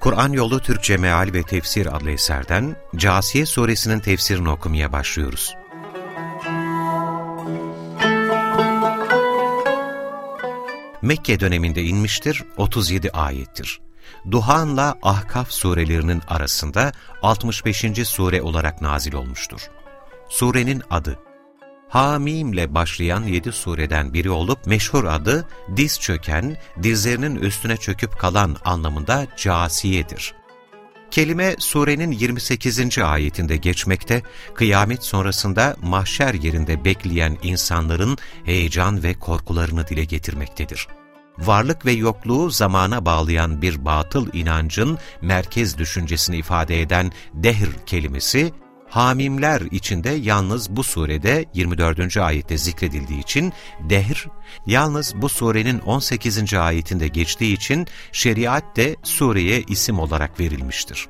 Kur'an Yolu Türkçe Meal ve Tefsir adlı eserden Casiye Suresinin tefsirini okumaya başlıyoruz. Mekke döneminde inmiştir, 37 ayettir. Duhan'la Ahkaf surelerinin arasında 65. sure olarak nazil olmuştur. Surenin adı Hamim ile başlayan yedi sureden biri olup meşhur adı diz çöken, dizlerinin üstüne çöküp kalan anlamında casiyedir. Kelime surenin 28. ayetinde geçmekte, kıyamet sonrasında mahşer yerinde bekleyen insanların heyecan ve korkularını dile getirmektedir. Varlık ve yokluğu zamana bağlayan bir batıl inancın merkez düşüncesini ifade eden dehr kelimesi, Hamimler içinde yalnız bu surede 24. ayette zikredildiği için dehr, yalnız bu surenin 18. ayetinde geçtiği için şeriat de sureye isim olarak verilmiştir.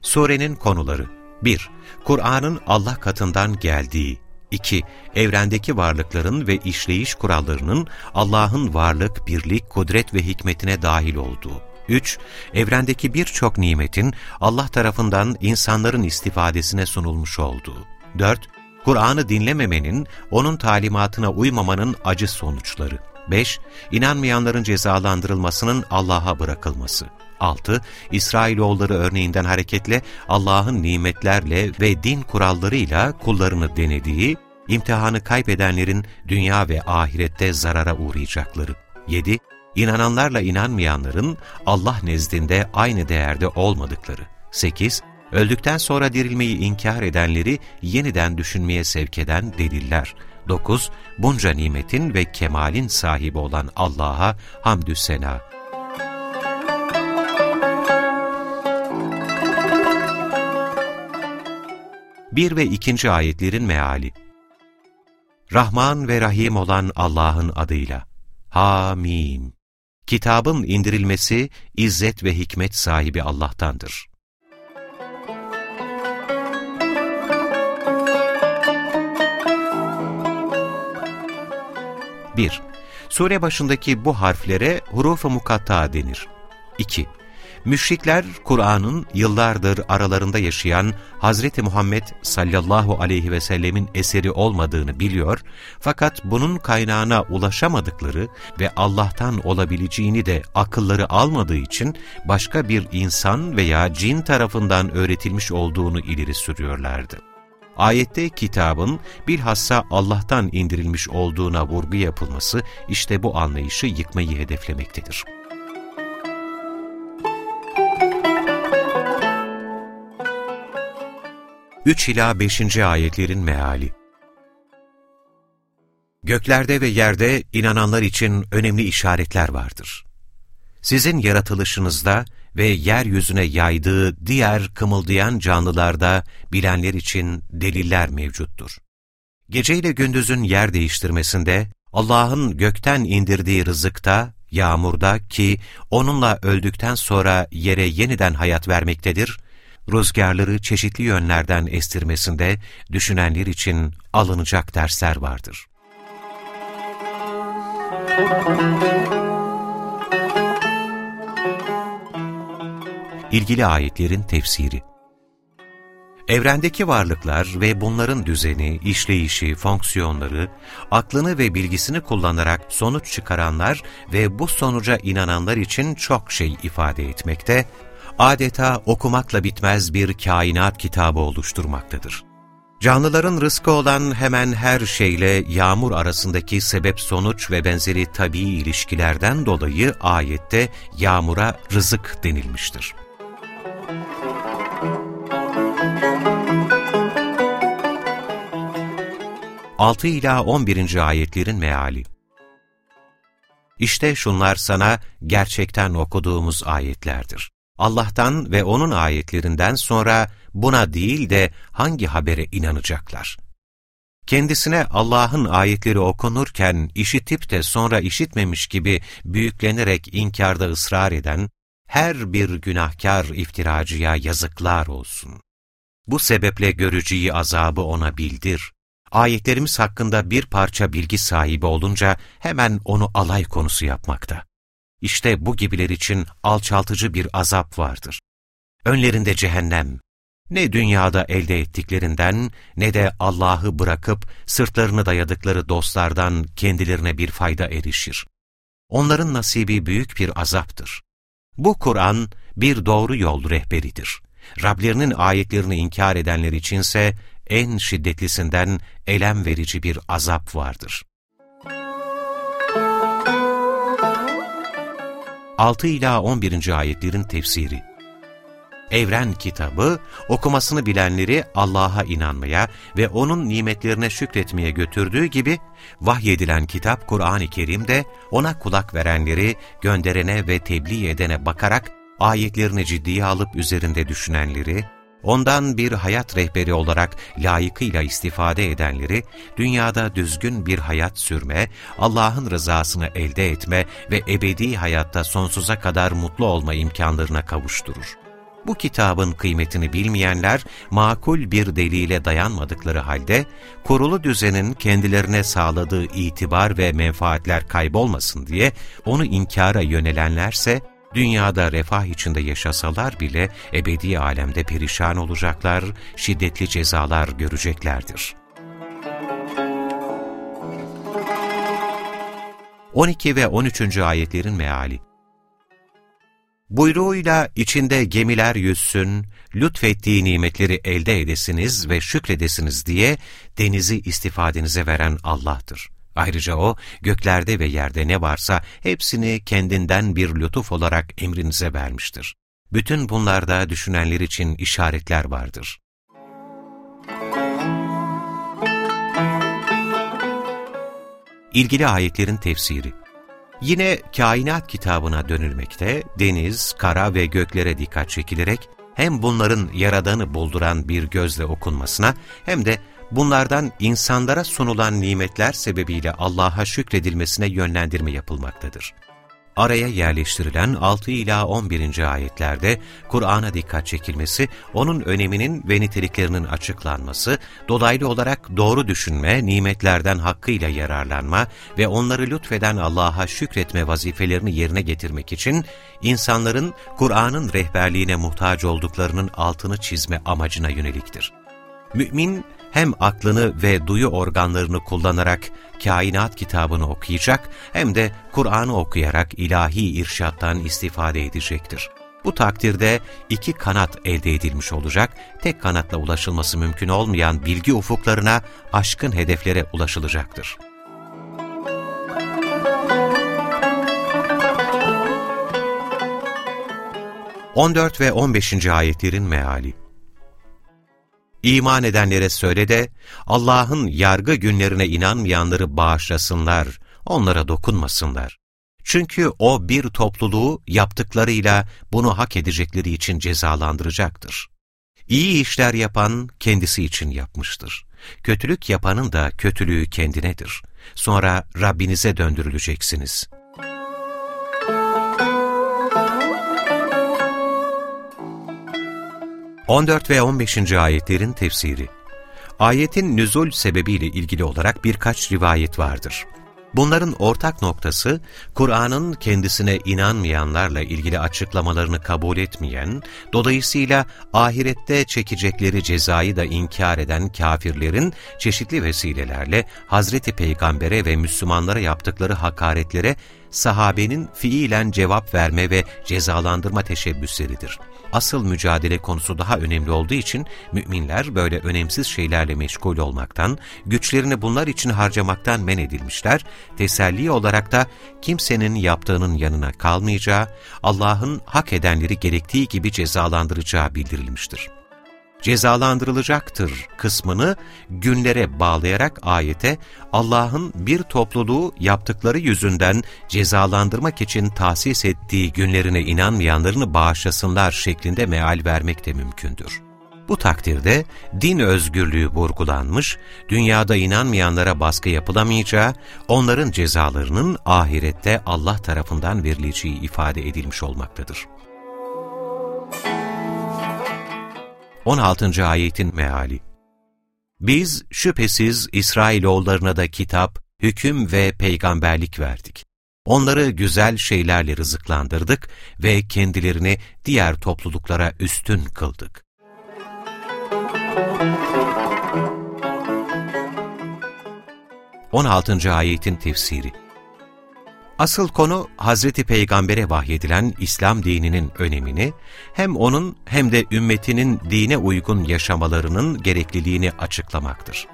Surenin konuları 1. Kur'an'ın Allah katından geldiği 2. Evrendeki varlıkların ve işleyiş kurallarının Allah'ın varlık, birlik, kudret ve hikmetine dahil olduğu 3. Evrendeki birçok nimetin Allah tarafından insanların istifadesine sunulmuş olduğu. 4. Kur'an'ı dinlememenin, onun talimatına uymamanın acı sonuçları. 5. İnanmayanların cezalandırılmasının Allah'a bırakılması. 6. İsrailoğulları örneğinden hareketle Allah'ın nimetlerle ve din kurallarıyla kullarını denediği, imtihanı kaybedenlerin dünya ve ahirette zarara uğrayacakları. 7 inananlarla inanmayanların Allah nezdinde aynı değerde olmadıkları. 8. Öldükten sonra dirilmeyi inkar edenleri yeniden düşünmeye sevk eden deliller. 9. Bunca nimetin ve kemalin sahibi olan Allah'a hamdü sena. Bir ve ikinci ayetlerin meali Rahman ve Rahim olan Allah'ın adıyla. Hamim. Kitabın indirilmesi, izzet ve hikmet sahibi Allah'tandır. Bir, Sure başındaki bu harflere huruf-u mukatta denir. 2. Müşrikler Kur'an'ın yıllardır aralarında yaşayan Hazreti Muhammed sallallahu aleyhi ve sellemin eseri olmadığını biliyor fakat bunun kaynağına ulaşamadıkları ve Allah'tan olabileceğini de akılları almadığı için başka bir insan veya cin tarafından öğretilmiş olduğunu ileri sürüyorlardı. Ayette kitabın bilhassa Allah'tan indirilmiş olduğuna vurgu yapılması işte bu anlayışı yıkmayı hedeflemektedir. 3 ila 5. ayetlerin meali. Göklerde ve yerde inananlar için önemli işaretler vardır. Sizin yaratılışınızda ve yeryüzüne yaydığı diğer kımıldayan canlılarda bilenler için deliller mevcuttur. Geceyle gündüzün yer değiştirmesinde, Allah'ın gökten indirdiği rızıkta, yağmurda ki onunla öldükten sonra yere yeniden hayat vermektedir, rüzgarları çeşitli yönlerden estirmesinde düşünenler için alınacak dersler vardır. İlgili ayetlerin tefsiri Evrendeki varlıklar ve bunların düzeni, işleyişi, fonksiyonları, aklını ve bilgisini kullanarak sonuç çıkaranlar ve bu sonuca inananlar için çok şey ifade etmekte, adeta okumakla bitmez bir kainat kitabı oluşturmaktadır. Canlıların rızkı olan hemen her şeyle yağmur arasındaki sebep-sonuç ve benzeri tabii ilişkilerden dolayı ayette yağmura rızık denilmiştir. Altı ila on birinci ayetlerin meali İşte şunlar sana gerçekten okuduğumuz ayetlerdir. Allah'tan ve O'nun ayetlerinden sonra buna değil de hangi habere inanacaklar? Kendisine Allah'ın ayetleri okunurken işitip de sonra işitmemiş gibi büyüklenerek inkarda ısrar eden her bir günahkar iftiracıya yazıklar olsun. Bu sebeple göreceği azabı ona bildir. Ayetlerimiz hakkında bir parça bilgi sahibi olunca hemen onu alay konusu yapmakta. İşte bu gibiler için alçaltıcı bir azap vardır. Önlerinde cehennem, ne dünyada elde ettiklerinden ne de Allah'ı bırakıp sırtlarını dayadıkları dostlardan kendilerine bir fayda erişir. Onların nasibi büyük bir azaptır. Bu Kur'an bir doğru yol rehberidir. Rablerinin ayetlerini inkar edenler içinse en şiddetlisinden elem verici bir azap vardır. 6 ila 11. ayetlerin tefsiri Evren kitabı, okumasını bilenleri Allah'a inanmaya ve O'nun nimetlerine şükretmeye götürdüğü gibi, vahyedilen kitap Kur'an-ı Kerim'de ona kulak verenleri gönderene ve tebliğ edene bakarak ayetlerini ciddiye alıp üzerinde düşünenleri, ondan bir hayat rehberi olarak layıkıyla istifade edenleri, dünyada düzgün bir hayat sürme, Allah'ın rızasını elde etme ve ebedi hayatta sonsuza kadar mutlu olma imkanlarına kavuşturur. Bu kitabın kıymetini bilmeyenler, makul bir delile dayanmadıkları halde, kurulu düzenin kendilerine sağladığı itibar ve menfaatler kaybolmasın diye onu inkara yönelenlerse, dünyada refah içinde yaşasalar bile ebedi alemde perişan olacaklar, şiddetli cezalar göreceklerdir. 12 ve 13. ayetlerin meali Buyruğuyla içinde gemiler yüzsün, lütfettiği nimetleri elde edesiniz ve şükredesiniz diye denizi istifadenize veren Allah'tır. Ayrıca O, göklerde ve yerde ne varsa hepsini kendinden bir lütuf olarak emrinize vermiştir. Bütün bunlarda düşünenler için işaretler vardır. İlgili ayetlerin tefsiri Yine kainat kitabına dönülmekte, deniz, kara ve göklere dikkat çekilerek hem bunların yaradanı bulduran bir gözle okunmasına hem de bunlardan insanlara sunulan nimetler sebebiyle Allah'a şükredilmesine yönlendirme yapılmaktadır araya yerleştirilen 6 ila 11. ayetlerde Kur'an'a dikkat çekilmesi, onun öneminin ve niteliklerinin açıklanması, dolaylı olarak doğru düşünme, nimetlerden hakkıyla yararlanma ve onları lütfeden Allah'a şükretme vazifelerini yerine getirmek için insanların Kur'an'ın rehberliğine muhtaç olduklarının altını çizme amacına yöneliktir. Mümin, hem aklını ve duyu organlarını kullanarak kainat kitabını okuyacak hem de Kur'an'ı okuyarak ilahi irşattan istifade edecektir. Bu takdirde iki kanat elde edilmiş olacak, tek kanatla ulaşılması mümkün olmayan bilgi ufuklarına, aşkın hedeflere ulaşılacaktır. On dört ve on beşinci ayetlerin meali İman edenlere söyle de, Allah'ın yargı günlerine inanmayanları bağışlasınlar, onlara dokunmasınlar. Çünkü O bir topluluğu yaptıklarıyla bunu hak edecekleri için cezalandıracaktır. İyi işler yapan kendisi için yapmıştır. Kötülük yapanın da kötülüğü kendinedir. Sonra Rabbinize döndürüleceksiniz.'' 14 ve 15. ayetlerin tefsiri Ayetin nüzul sebebiyle ilgili olarak birkaç rivayet vardır. Bunların ortak noktası, Kur'an'ın kendisine inanmayanlarla ilgili açıklamalarını kabul etmeyen, dolayısıyla ahirette çekecekleri cezayı da inkar eden kafirlerin çeşitli vesilelerle Hazreti Peygamber'e ve Müslümanlara yaptıkları hakaretlere sahabenin fiilen cevap verme ve cezalandırma teşebbüsleridir asıl mücadele konusu daha önemli olduğu için müminler böyle önemsiz şeylerle meşgul olmaktan, güçlerini bunlar için harcamaktan men edilmişler, teselli olarak da kimsenin yaptığının yanına kalmayacağı, Allah'ın hak edenleri gerektiği gibi cezalandıracağı bildirilmiştir. Cezalandırılacaktır kısmını günlere bağlayarak ayete Allah'ın bir topluluğu yaptıkları yüzünden cezalandırmak için tahsis ettiği günlerine inanmayanlarını bağışlasınlar şeklinde meal vermek de mümkündür. Bu takdirde din özgürlüğü vurgulanmış, dünyada inanmayanlara baskı yapılamayacağı, onların cezalarının ahirette Allah tarafından verileceği ifade edilmiş olmaktadır. 16. Ayetin Meali Biz şüphesiz İsrailoğullarına da kitap, hüküm ve peygamberlik verdik. Onları güzel şeylerle rızıklandırdık ve kendilerini diğer topluluklara üstün kıldık. 16. ayetin tefsiri Asıl konu Hazreti Peygamber'e vahyedilen İslam dininin önemini, hem onun hem de ümmetinin dine uygun yaşamalarının gerekliliğini açıklamaktır.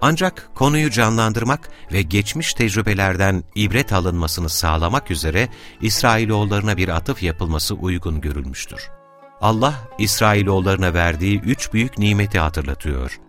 Ancak konuyu canlandırmak ve geçmiş tecrübelerden ibret alınmasını sağlamak üzere İsrailoğullarına bir atıf yapılması uygun görülmüştür. Allah, İsrailoğullarına verdiği üç büyük nimeti hatırlatıyor.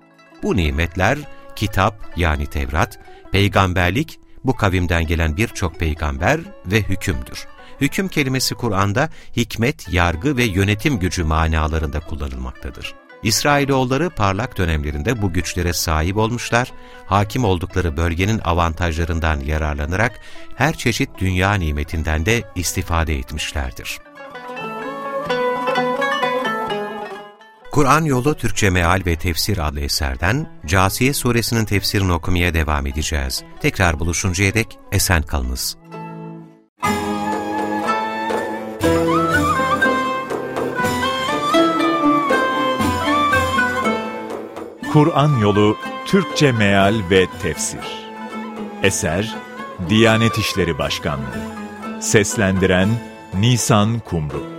Bu nimetler, kitap yani Tevrat, peygamberlik, bu kavimden gelen birçok peygamber ve hükümdür. Hüküm kelimesi Kur'an'da hikmet, yargı ve yönetim gücü manalarında kullanılmaktadır. İsrailoğulları parlak dönemlerinde bu güçlere sahip olmuşlar, hakim oldukları bölgenin avantajlarından yararlanarak her çeşit dünya nimetinden de istifade etmişlerdir. Kur'an Yolu Türkçe Meal ve Tefsir adlı eserden Casiye Suresinin tefsirini okumaya devam edeceğiz. Tekrar buluşuncaya dek esen kalınız. Kur'an Yolu Türkçe Meal ve Tefsir Eser Diyanet İşleri Başkanlığı Seslendiren Nisan Kumru